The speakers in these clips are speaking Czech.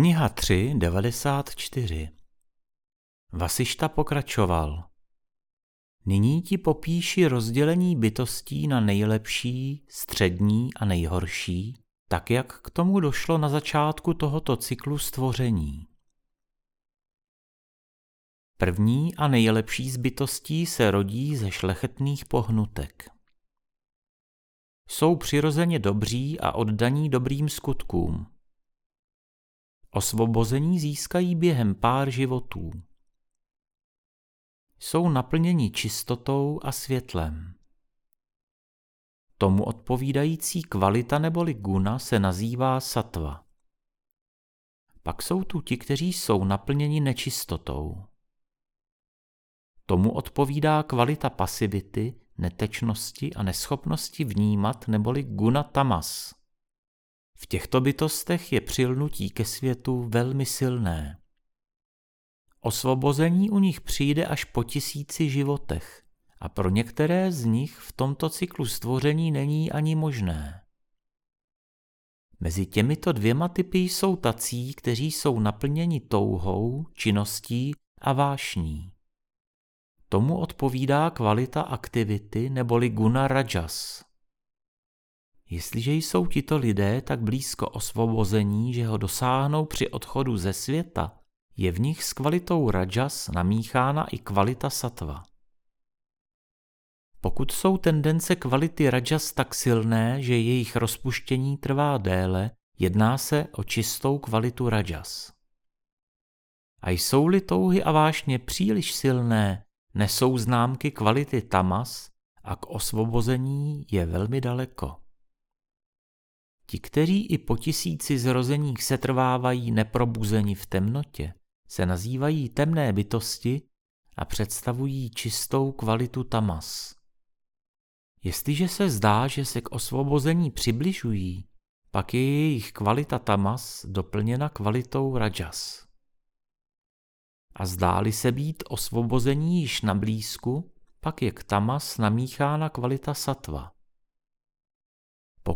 Kniha 3, 94 Vasišta pokračoval. Nyní ti popíši rozdělení bytostí na nejlepší, střední a nejhorší, tak jak k tomu došlo na začátku tohoto cyklu stvoření. První a nejlepší z bytostí se rodí ze šlechetných pohnutek. Jsou přirozeně dobří a oddaní dobrým skutkům. Osvobození získají během pár životů. Jsou naplněni čistotou a světlem. Tomu odpovídající kvalita neboli guna se nazývá satva. Pak jsou tu ti, kteří jsou naplněni nečistotou. Tomu odpovídá kvalita pasivity, netečnosti a neschopnosti vnímat neboli guna tamas. V těchto bytostech je přilnutí ke světu velmi silné. Osvobození u nich přijde až po tisíci životech a pro některé z nich v tomto cyklu stvoření není ani možné. Mezi těmito dvěma typy jsou tací, kteří jsou naplněni touhou, činností a vášní. Tomu odpovídá kvalita aktivity neboli guna rajas. Jestliže jsou tito lidé tak blízko osvobození, že ho dosáhnou při odchodu ze světa, je v nich s kvalitou rajas namíchána i kvalita satva. Pokud jsou tendence kvality rajas tak silné, že jejich rozpuštění trvá déle, jedná se o čistou kvalitu rajas. A jsou-li touhy a vášně příliš silné, nesou známky kvality tamas a k osvobození je velmi daleko. Ti, kteří i po tisíci zrozeních setrvávají neprobuzeni v temnotě, se nazývají temné bytosti a představují čistou kvalitu tamas. Jestliže se zdá, že se k osvobození přibližují, pak je jejich kvalita tamas doplněna kvalitou rajas. A zdáli se být osvobození již na blízku, pak je k tamas namíchána kvalita satva.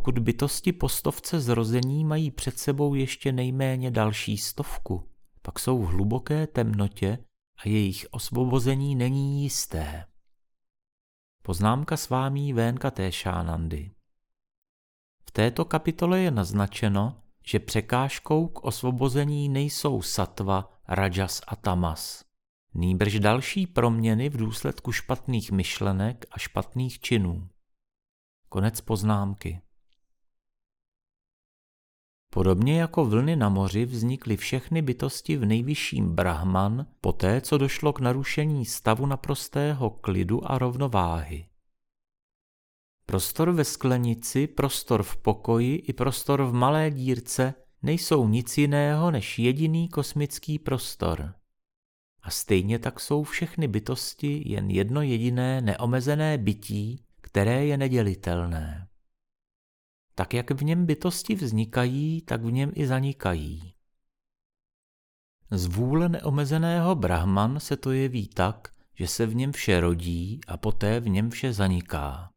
Pokud bytosti po stovce zrození mají před sebou ještě nejméně další stovku, pak jsou v hluboké temnotě a jejich osvobození není jisté. Poznámka s vámi Vénka Téšánandy. V této kapitole je naznačeno, že překážkou k osvobození nejsou satva, rajas a tamas. Nýbrž další proměny v důsledku špatných myšlenek a špatných činů. Konec poznámky. Podobně jako vlny na moři vznikly všechny bytosti v nejvyšším Brahman poté, co došlo k narušení stavu naprostého klidu a rovnováhy. Prostor ve sklenici, prostor v pokoji i prostor v malé dírce nejsou nic jiného než jediný kosmický prostor. A stejně tak jsou všechny bytosti jen jedno jediné neomezené bytí, které je nedělitelné. Tak jak v něm bytosti vznikají, tak v něm i zanikají. Z vůle neomezeného Brahman se to jeví tak, že se v něm vše rodí a poté v něm vše zaniká.